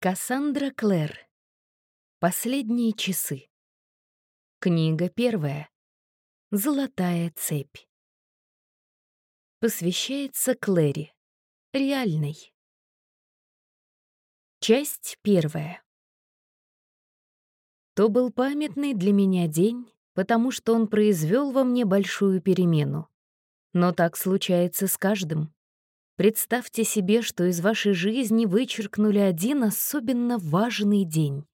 Кассандра Клэр. Последние часы. Книга первая. Золотая цепь. Посвящается Клэри. Реальной. Часть первая. То был памятный для меня день, потому что он произвел во мне большую перемену. Но так случается с каждым. Представьте себе, что из вашей жизни вычеркнули один особенно важный день.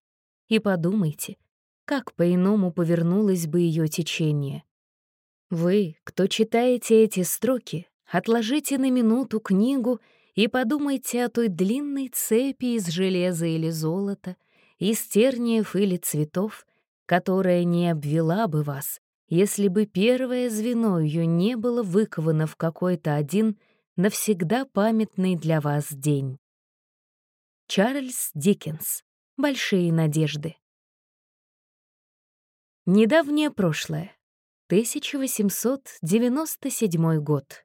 И подумайте, как по-иному повернулось бы ее течение. Вы, кто читаете эти строки, отложите на минуту книгу и подумайте о той длинной цепи из железа или золота, из терниев или цветов, которая не обвела бы вас, если бы первое звено ее не было выковано в какой-то один — навсегда памятный для вас день. Чарльз Диккенс. Большие надежды. Недавнее прошлое. 1897 год.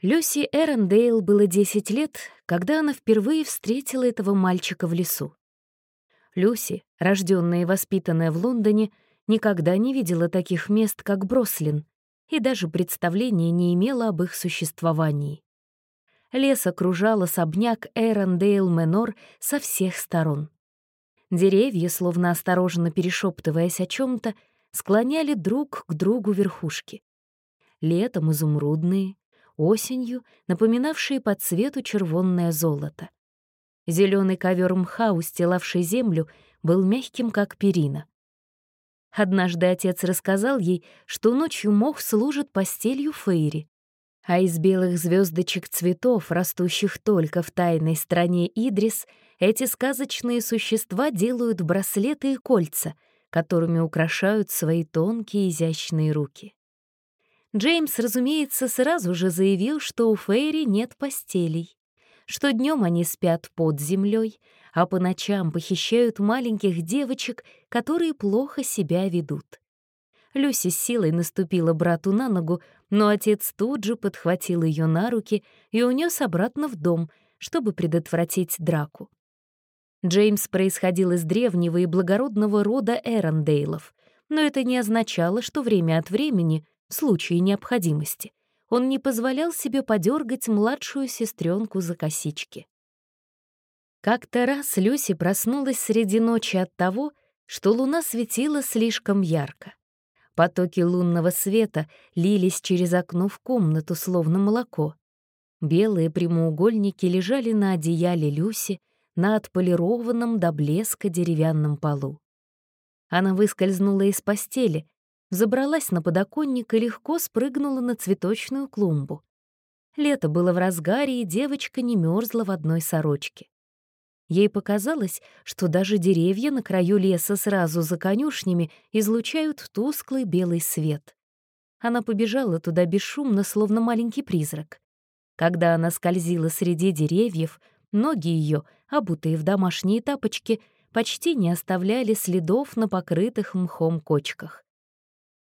Люси Эрондейл было 10 лет, когда она впервые встретила этого мальчика в лесу. Люси, рожденная и воспитанная в Лондоне, никогда не видела таких мест, как Брослин, и даже представления не имела об их существовании. Лес окружал особняк Эрондейл Менор со всех сторон. Деревья, словно осторожно перешептываясь о чем то склоняли друг к другу верхушки. Летом изумрудные, осенью напоминавшие по цвету червонное золото. Зеленый ковер мха, устилавший землю, был мягким, как перина. Однажды отец рассказал ей, что ночью мох служит постелью Фейри, а из белых звездочек цветов, растущих только в тайной стране Идрис, эти сказочные существа делают браслеты и кольца, которыми украшают свои тонкие изящные руки. Джеймс, разумеется, сразу же заявил, что у Фейри нет постелей, что днем они спят под землей, а по ночам похищают маленьких девочек, которые плохо себя ведут. Люси с силой наступила брату на ногу, но отец тут же подхватил ее на руки и унес обратно в дом, чтобы предотвратить драку. Джеймс происходил из древнего и благородного рода Эрондейлов, но это не означало, что время от времени, в случае необходимости, он не позволял себе подергать младшую сестренку за косички. Как-то раз Люси проснулась среди ночи от того, что луна светила слишком ярко. Потоки лунного света лились через окно в комнату, словно молоко. Белые прямоугольники лежали на одеяле Люси на отполированном до блеска деревянном полу. Она выскользнула из постели, забралась на подоконник и легко спрыгнула на цветочную клумбу. Лето было в разгаре, и девочка не мерзла в одной сорочке. Ей показалось, что даже деревья на краю леса сразу за конюшнями излучают тусклый белый свет. Она побежала туда бесшумно, словно маленький призрак. Когда она скользила среди деревьев, ноги ее, обутые в домашние тапочки, почти не оставляли следов на покрытых мхом кочках.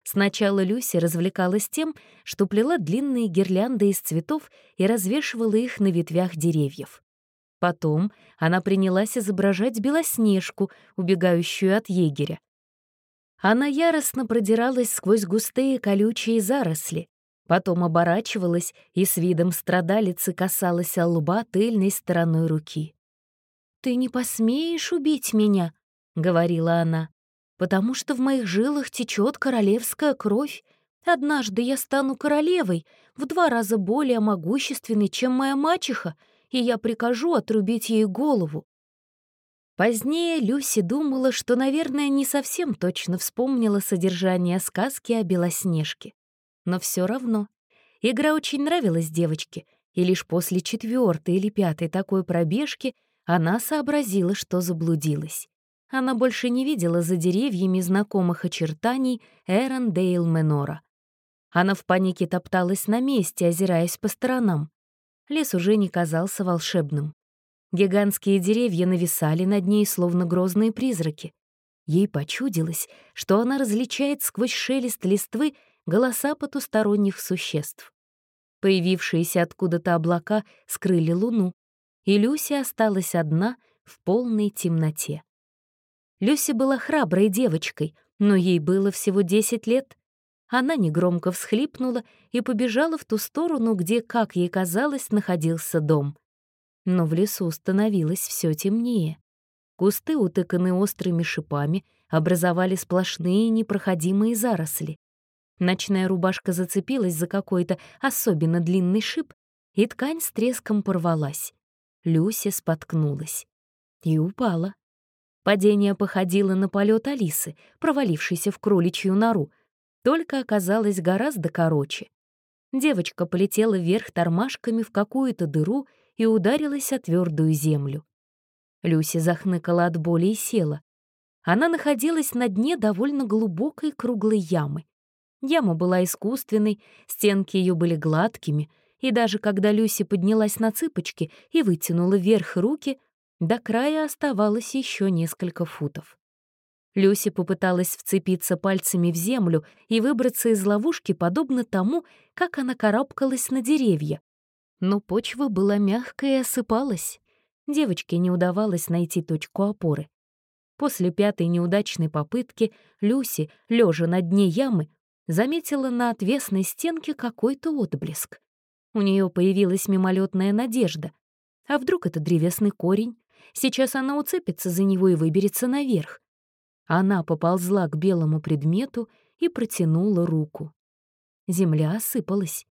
Сначала Люси развлекалась тем, что плела длинные гирлянды из цветов и развешивала их на ветвях деревьев. Потом она принялась изображать Белоснежку, убегающую от егеря. Она яростно продиралась сквозь густые колючие заросли, потом оборачивалась и с видом страдалицы касалась лба тыльной стороной руки. «Ты не посмеешь убить меня», — говорила она, «потому что в моих жилах течет королевская кровь. Однажды я стану королевой, в два раза более могущественной, чем моя мачеха, и я прикажу отрубить ей голову. Позднее Люси думала, что, наверное, не совсем точно вспомнила содержание сказки о Белоснежке. Но все равно. Игра очень нравилась девочке, и лишь после четвертой или пятой такой пробежки она сообразила, что заблудилась. Она больше не видела за деревьями знакомых очертаний Эрон Дейл Менора. Она в панике топталась на месте, озираясь по сторонам лес уже не казался волшебным. Гигантские деревья нависали над ней, словно грозные призраки. Ей почудилось, что она различает сквозь шелест листвы голоса потусторонних существ. Появившиеся откуда-то облака скрыли луну, и Люси осталась одна в полной темноте. Люси была храброй девочкой, но ей было всего 10 лет. Она негромко всхлипнула и побежала в ту сторону, где, как ей казалось, находился дом. Но в лесу становилось все темнее. Кусты, утыканные острыми шипами, образовали сплошные непроходимые заросли. Ночная рубашка зацепилась за какой-то особенно длинный шип, и ткань с треском порвалась. Люся споткнулась и упала. Падение походило на полет Алисы, провалившейся в кроличью нору, только оказалось гораздо короче. Девочка полетела вверх тормашками в какую-то дыру и ударилась о твердую землю. Люси захныкала от боли и села. Она находилась на дне довольно глубокой круглой ямы. Яма была искусственной, стенки ее были гладкими, и даже когда Люси поднялась на цыпочки и вытянула вверх руки, до края оставалось еще несколько футов. Люси попыталась вцепиться пальцами в землю и выбраться из ловушки, подобно тому, как она карабкалась на деревья. Но почва была мягкая и осыпалась. Девочке не удавалось найти точку опоры. После пятой неудачной попытки Люси, лежа на дне ямы, заметила на отвесной стенке какой-то отблеск. У нее появилась мимолетная надежда. А вдруг это древесный корень? Сейчас она уцепится за него и выберется наверх. Она поползла к белому предмету и протянула руку. Земля осыпалась.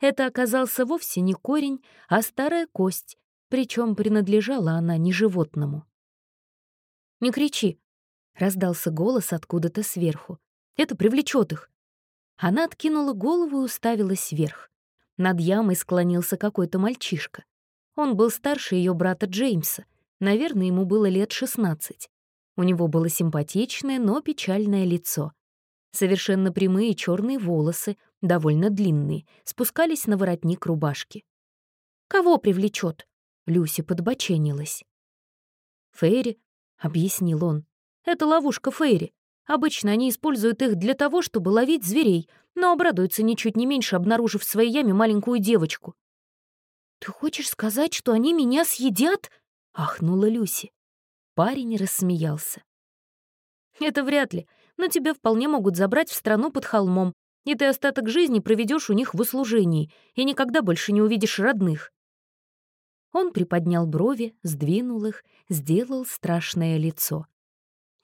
Это оказался вовсе не корень, а старая кость, причем принадлежала она не животному. «Не кричи!» — раздался голос откуда-то сверху. «Это привлечет их!» Она откинула голову и уставилась вверх. Над ямой склонился какой-то мальчишка. Он был старше ее брата Джеймса. Наверное, ему было лет шестнадцать. У него было симпатичное, но печальное лицо. Совершенно прямые черные волосы, довольно длинные, спускались на воротник рубашки. «Кого привлечет? Люси подбоченилась. «Фейри», — объяснил он. «Это ловушка Фейри. Обычно они используют их для того, чтобы ловить зверей, но обрадуются ничуть не меньше, обнаружив в своей яме маленькую девочку». «Ты хочешь сказать, что они меня съедят?» — ахнула Люси. Парень рассмеялся. «Это вряд ли, но тебя вполне могут забрать в страну под холмом, и ты остаток жизни проведешь у них в услужении, и никогда больше не увидишь родных». Он приподнял брови, сдвинул их, сделал страшное лицо.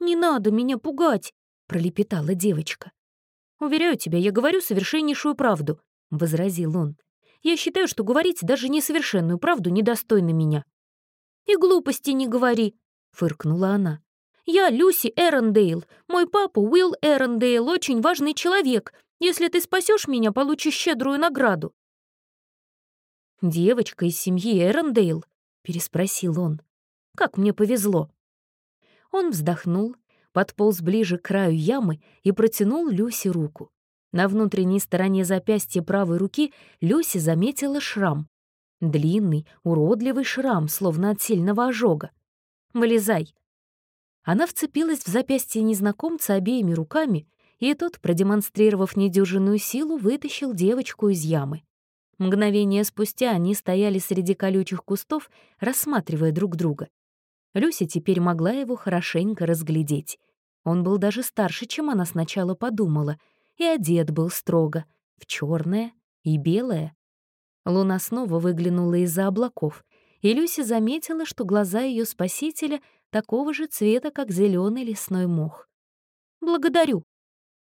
«Не надо меня пугать!» — пролепетала девочка. «Уверяю тебя, я говорю совершеннейшую правду», — возразил он. «Я считаю, что говорить даже несовершенную правду недостойно меня». «И глупости не говори», — фыркнула она. «Я Люси Эрондейл. Мой папа Уилл Эрондейл очень важный человек. Если ты спасешь меня, получишь щедрую награду». «Девочка из семьи Эрондейл?» — переспросил он. «Как мне повезло!» Он вздохнул, подполз ближе к краю ямы и протянул Люси руку. На внутренней стороне запястья правой руки Люси заметила шрам. Длинный, уродливый шрам, словно от сильного ожога. «Вылезай!» Она вцепилась в запястье незнакомца обеими руками, и тот, продемонстрировав недюжинную силу, вытащил девочку из ямы. Мгновение спустя они стояли среди колючих кустов, рассматривая друг друга. Люся теперь могла его хорошенько разглядеть. Он был даже старше, чем она сначала подумала, и одет был строго, в черное и белое. Луна снова выглянула из-за облаков, и Люся заметила, что глаза ее спасителя такого же цвета, как зеленый лесной мох. «Благодарю»,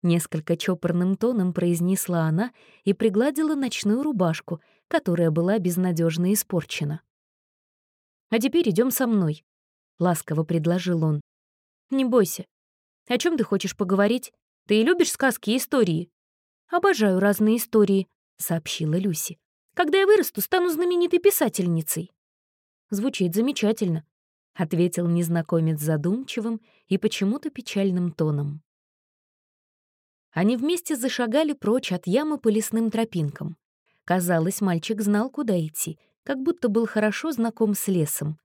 Несколько чопорным тоном произнесла она и пригладила ночную рубашку, которая была безнадежно испорчена. «А теперь идем со мной», — ласково предложил он. «Не бойся. О чем ты хочешь поговорить? Ты любишь сказки и истории?» «Обожаю разные истории», — сообщила Люси. «Когда я вырасту, стану знаменитой писательницей». «Звучит замечательно», — ответил незнакомец задумчивым и почему-то печальным тоном. Они вместе зашагали прочь от ямы по лесным тропинкам. Казалось, мальчик знал, куда идти, как будто был хорошо знаком с лесом.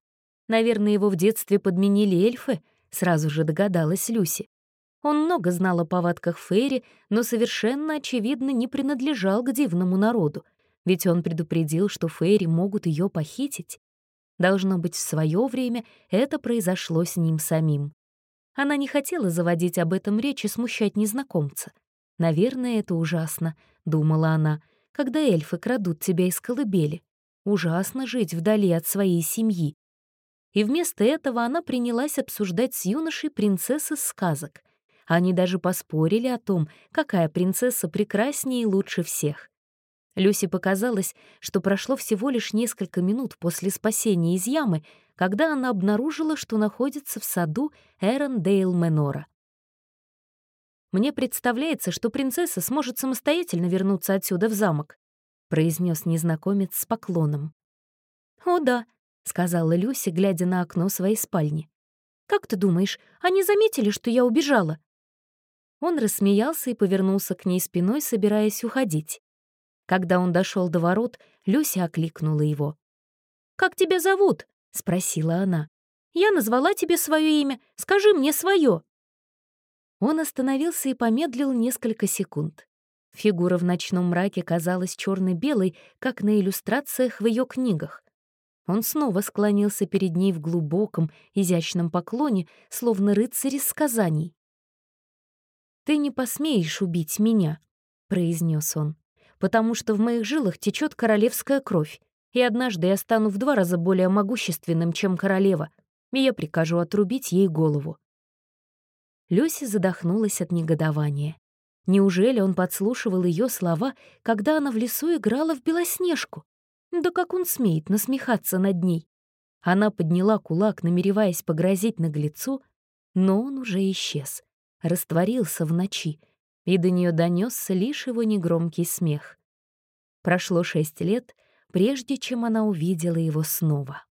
Наверное, его в детстве подменили эльфы, сразу же догадалась Люси. Он много знал о повадках Фейри, но совершенно очевидно не принадлежал к дивному народу, ведь он предупредил, что Фейри могут ее похитить. Должно быть, в свое время это произошло с ним самим. Она не хотела заводить об этом речь и смущать незнакомца. «Наверное, это ужасно», — думала она, «когда эльфы крадут тебя из колыбели. Ужасно жить вдали от своей семьи». И вместо этого она принялась обсуждать с юношей принцессы сказок. Они даже поспорили о том, какая принцесса прекраснее и лучше всех. Люси показалось, что прошло всего лишь несколько минут после спасения из ямы, когда она обнаружила, что находится в саду Эрон Дейл Менора. «Мне представляется, что принцесса сможет самостоятельно вернуться отсюда в замок», произнес незнакомец с поклоном. «О да», — сказала Люси, глядя на окно своей спальни. «Как ты думаешь, они заметили, что я убежала?» Он рассмеялся и повернулся к ней спиной, собираясь уходить. Когда он дошел до ворот, Люся окликнула его. «Как тебя зовут?» — спросила она. «Я назвала тебе свое имя. Скажи мне свое». Он остановился и помедлил несколько секунд. Фигура в ночном мраке казалась черно белой как на иллюстрациях в ее книгах. Он снова склонился перед ней в глубоком, изящном поклоне, словно рыцарь из сказаний. «Ты не посмеешь убить меня», — произнес он потому что в моих жилах течет королевская кровь, и однажды я стану в два раза более могущественным, чем королева, и я прикажу отрубить ей голову». Люси задохнулась от негодования. Неужели он подслушивал ее слова, когда она в лесу играла в Белоснежку? Да как он смеет насмехаться над ней? Она подняла кулак, намереваясь погрозить наглецу, но он уже исчез, растворился в ночи, и до нее донесся лишь его негромкий смех. Прошло шесть лет, прежде чем она увидела его снова.